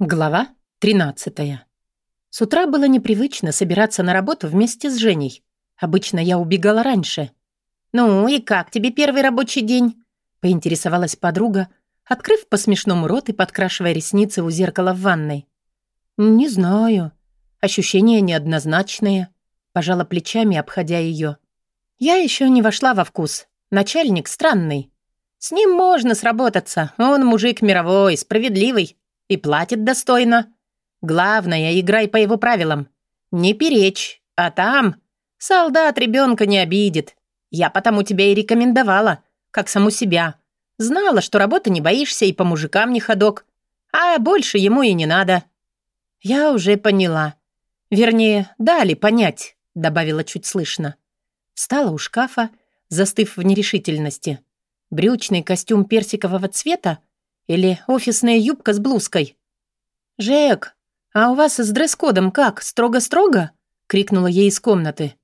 Глава 13. С утра было непривычно собираться на работу вместе с Женей. Обычно я убегала раньше. «Ну и как тебе первый рабочий день?» — поинтересовалась подруга, открыв по смешному рот и подкрашивая ресницы у зеркала в ванной. «Не знаю. Ощущения неоднозначные», — пожала плечами, обходя ее. «Я еще не вошла во вкус. Начальник странный. С ним можно сработаться. Он мужик мировой, справедливый. И платит достойно. Главное, играй по его правилам. Не перечь, а там солдат ребенка не обидит. Я потому тебя и рекомендовала, как саму себя. Знала, что работы не боишься и по мужикам не ходок. А больше ему и не надо. Я уже поняла. Вернее, дали понять, добавила чуть слышно. Встала у шкафа, застыв в нерешительности. Брючный костюм персикового цвета или офисная юбка с блузкой?» «Жек, а у вас с дресс-кодом как, строго-строго?» — крикнула ей из комнаты.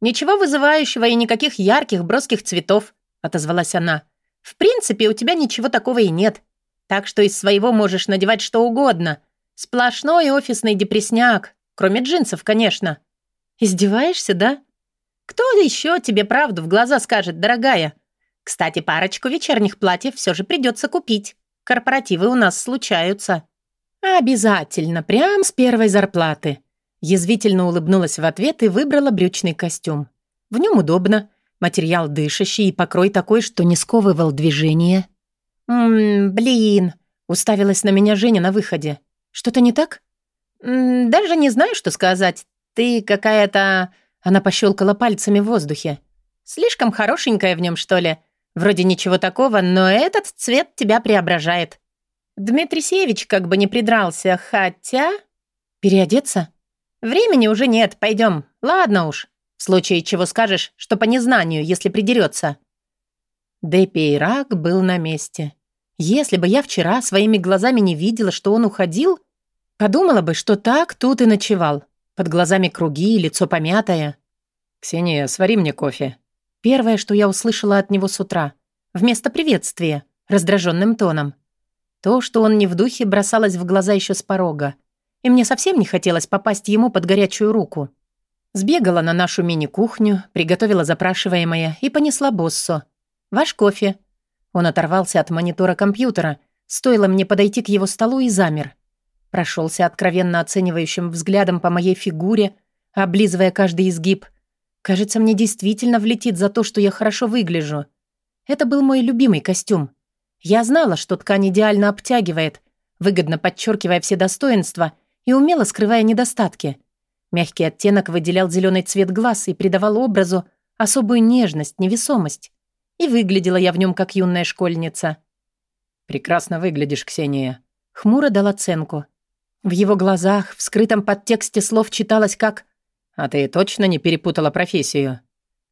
«Ничего вызывающего и никаких ярких, броских цветов», — отозвалась она. «В принципе, у тебя ничего такого и нет. Так что из своего можешь надевать что угодно. Сплошной офисный депресняк, кроме джинсов, конечно». «Издеваешься, да?» «Кто еще тебе правду в глаза скажет, дорогая? Кстати, парочку вечерних платьев все же придется купить. Корпоративы у нас случаются». «Обязательно, прям с первой зарплаты». Язвительно улыбнулась в ответ и выбрала брючный костюм. В нем удобно, материал дышащий и покрой такой, что не сковывал движение. «Ммм, блин», — уставилась на меня Женя на выходе. «Что-то не так?» М «Даже не знаю, что сказать. Ты какая-то...» Она пощелкала пальцами в воздухе. «Слишком хорошенькая в нем, что ли? Вроде ничего такого, но этот цвет тебя преображает. Дмитрий Сеевич как бы не придрался, хотя... Переодеться? Времени уже нет, пойдем. Ладно уж. В случае чего скажешь, что по незнанию, если придерется. Депи Ирак был на месте. Если бы я вчера своими глазами не видела, что он уходил, подумала бы, что так тут и ночевал. Под глазами круги, лицо помятое. «Ксения, свари мне кофе», Первое, что я услышала от него с утра. Вместо приветствия, раздраженным тоном. То, что он не в духе, бросалось в глаза еще с порога. И мне совсем не хотелось попасть ему под горячую руку. Сбегала на нашу мини-кухню, приготовила запрашиваемое и понесла боссу. «Ваш кофе». Он оторвался от монитора компьютера, стоило мне подойти к его столу и замер. Прошелся откровенно оценивающим взглядом по моей фигуре, облизывая каждый изгиб — Кажется, мне действительно влетит за то, что я хорошо выгляжу. Это был мой любимый костюм. Я знала, что ткань идеально обтягивает, выгодно подчеркивая все достоинства и умело скрывая недостатки. Мягкий оттенок выделял зеленый цвет глаз и придавал образу особую нежность, невесомость. И выглядела я в нем как юная школьница. «Прекрасно выглядишь, Ксения», — хмуро дал оценку. В его глазах, в скрытом подтексте слов читалось как «А ты точно не перепутала профессию?»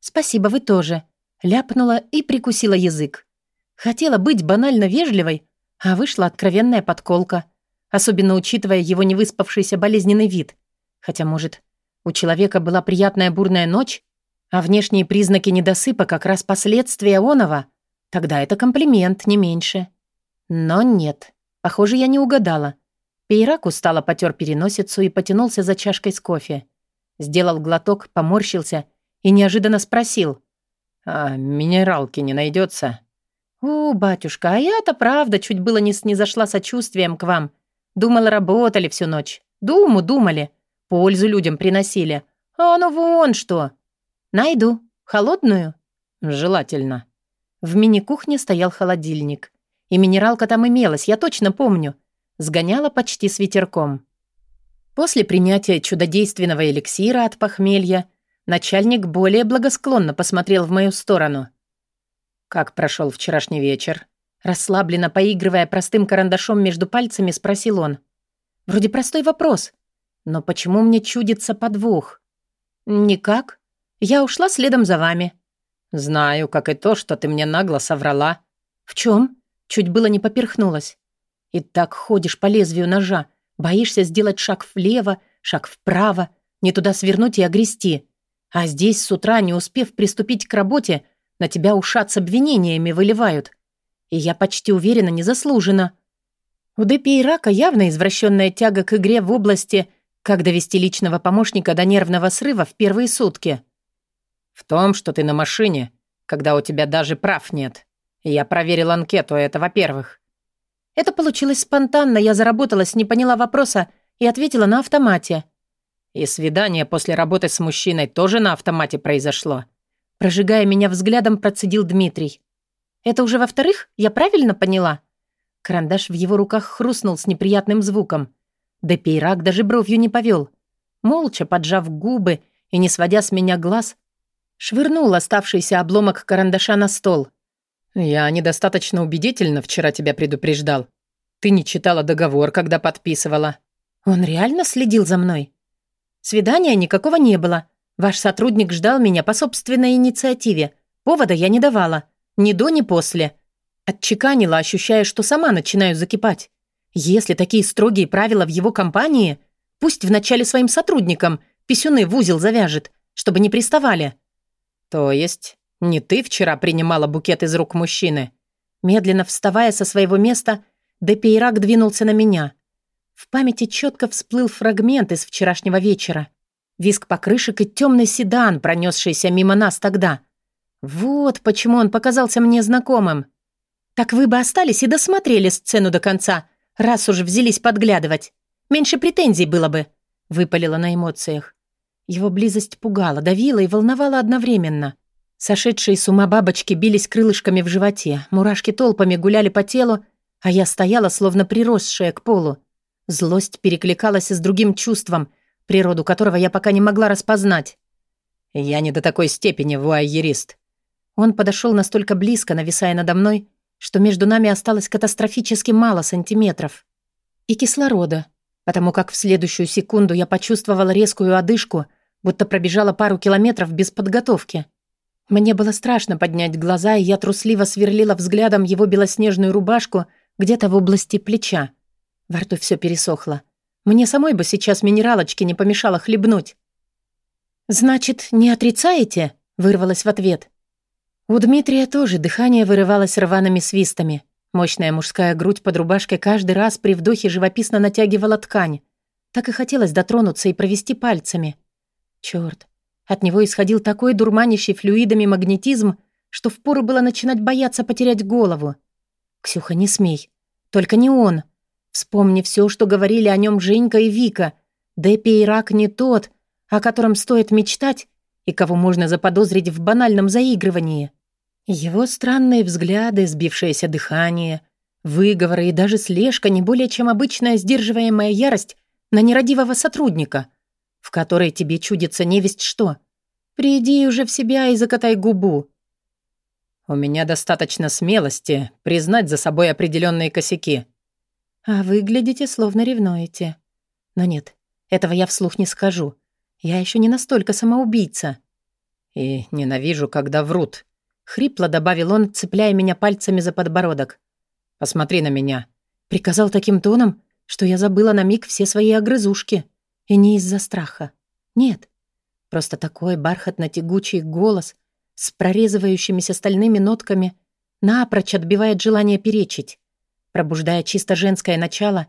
«Спасибо, вы тоже», — ляпнула и прикусила язык. Хотела быть банально вежливой, а вышла откровенная подколка, особенно учитывая его невыспавшийся болезненный вид. Хотя, может, у человека была приятная бурная ночь, а внешние признаки недосыпа как раз последствия оного. Тогда это комплимент, не меньше. Но нет, похоже, я не угадала. Пейрак устало потер переносицу и потянулся за чашкой с кофе. Сделал глоток, поморщился и неожиданно спросил. «А минералки не найдется? «О, батюшка, а я-то правда чуть было не снизошла сочувствием к вам. Думала, работали всю ночь. Думу думали. Пользу людям приносили. А ну вон что!» «Найду. Холодную?» «Желательно». В мини-кухне стоял холодильник. И минералка там имелась, я точно помню. Сгоняла почти с ветерком. После принятия чудодейственного эликсира от похмелья начальник более благосклонно посмотрел в мою сторону. «Как прошел вчерашний вечер?» Расслабленно поигрывая простым карандашом между пальцами, спросил он. «Вроде простой вопрос. Но почему мне чудится подвох?» «Никак. Я ушла следом за вами». «Знаю, как и то, что ты мне нагло соврала». «В чем? Чуть было не поперхнулась. «И так ходишь по лезвию ножа, Боишься сделать шаг влево, шаг вправо, не туда свернуть и огрести. А здесь с утра, не успев приступить к работе, на тебя ушат с обвинениями выливают. И я почти уверена, незаслуженно. У Депи и Рака явно извращенная тяга к игре в области «как довести личного помощника до нервного срыва в первые сутки». «В том, что ты на машине, когда у тебя даже прав нет. Я проверил анкету, это во-первых». Это получилось спонтанно, я заработалась, не поняла вопроса и ответила на автомате. «И свидание после работы с мужчиной тоже на автомате произошло?» Прожигая меня взглядом, процедил Дмитрий. «Это уже во-вторых? Я правильно поняла?» Карандаш в его руках хрустнул с неприятным звуком. Да Пейрак даже бровью не повел. Молча, поджав губы и не сводя с меня глаз, швырнул оставшийся обломок карандаша на стол. «Я недостаточно убедительно вчера тебя предупреждал. Ты не читала договор, когда подписывала». «Он реально следил за мной?» «Свидания никакого не было. Ваш сотрудник ждал меня по собственной инициативе. Повода я не давала. Ни до, ни после. Отчеканила, ощущая, что сама начинаю закипать. Если такие строгие правила в его компании, пусть вначале своим сотрудникам писюны в узел завяжет, чтобы не приставали. То есть не ты вчера принимала букет из рук мужчины? Медленно вставая со своего места, Депейрак двинулся на меня. В памяти четко всплыл фрагмент из вчерашнего вечера. Виск покрышек и темный седан, пронесшийся мимо нас тогда. Вот почему он показался мне знакомым. Так вы бы остались и досмотрели сцену до конца, раз уж взялись подглядывать. Меньше претензий было бы», — выпалила на эмоциях. Его близость пугала, давила и волновала одновременно. Сошедшие с ума бабочки бились крылышками в животе, мурашки толпами гуляли по телу, а я стояла, словно приросшая к полу. Злость перекликалась с другим чувством, природу которого я пока не могла распознать. «Я не до такой степени вуайерист». Он подошел настолько близко, нависая надо мной, что между нами осталось катастрофически мало сантиметров. И кислорода, потому как в следующую секунду я почувствовала резкую одышку, будто пробежала пару километров без подготовки. Мне было страшно поднять глаза, и я трусливо сверлила взглядом его белоснежную рубашку где-то в области плеча. Во рту все пересохло. Мне самой бы сейчас минералочки не помешало хлебнуть. «Значит, не отрицаете?» — вырвалась в ответ. У Дмитрия тоже дыхание вырывалось рваными свистами. Мощная мужская грудь под рубашкой каждый раз при вдохе живописно натягивала ткань. Так и хотелось дотронуться и провести пальцами. Чёрт, от него исходил такой дурманящий флюидами магнетизм, что впору было начинать бояться потерять голову. «Ксюха, не смей. Только не он. Вспомни все, что говорили о нем Женька и Вика. Депи и Рак не тот, о котором стоит мечтать и кого можно заподозрить в банальном заигрывании». Его странные взгляды, сбившееся дыхание, выговоры и даже слежка не более чем обычная сдерживаемая ярость на нерадивого сотрудника, в которой тебе чудится невесть что. Приди уже в себя и закатай губу. У меня достаточно смелости признать за собой определенные косяки. А выглядите, словно ревнуете. Но нет, этого я вслух не скажу. Я еще не настолько самоубийца. И ненавижу, когда врут. Хрипло добавил он, цепляя меня пальцами за подбородок. «Посмотри на меня». Приказал таким тоном, что я забыла на миг все свои огрызушки. И не из-за страха. Нет. Просто такой бархатно-тягучий голос с прорезывающимися стальными нотками напрочь отбивает желание перечить, пробуждая чисто женское начало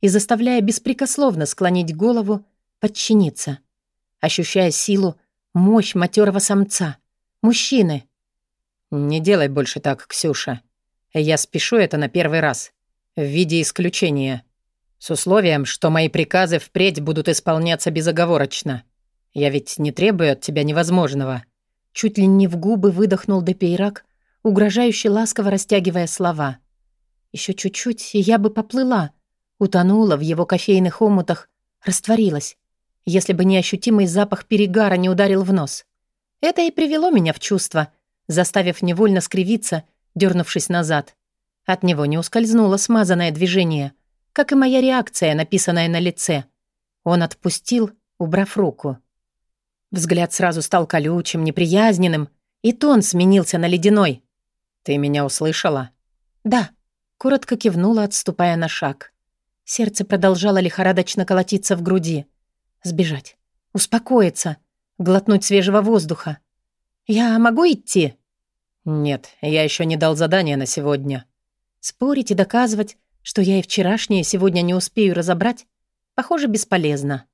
и заставляя беспрекословно склонить голову, подчиниться, ощущая силу, мощь матерого самца, мужчины — «Не делай больше так, Ксюша. Я спешу это на первый раз. В виде исключения. С условием, что мои приказы впредь будут исполняться безоговорочно. Я ведь не требую от тебя невозможного». Чуть ли не в губы выдохнул Депейрак, угрожающе ласково растягивая слова. Еще чуть-чуть, и я бы поплыла. Утонула в его кофейных омутах, растворилась, если бы не ощутимый запах перегара не ударил в нос. Это и привело меня в чувство — заставив невольно скривиться, дернувшись назад. От него не ускользнуло смазанное движение, как и моя реакция, написанная на лице. Он отпустил, убрав руку. Взгляд сразу стал колючим, неприязненным, и тон сменился на ледяной. «Ты меня услышала?» «Да», — коротко кивнула, отступая на шаг. Сердце продолжало лихорадочно колотиться в груди. Сбежать, успокоиться, глотнуть свежего воздуха. «Я могу идти?» «Нет, я еще не дал задания на сегодня». Спорить и доказывать, Что я и вчерашнее сегодня не успею разобрать, похоже, бесполезно.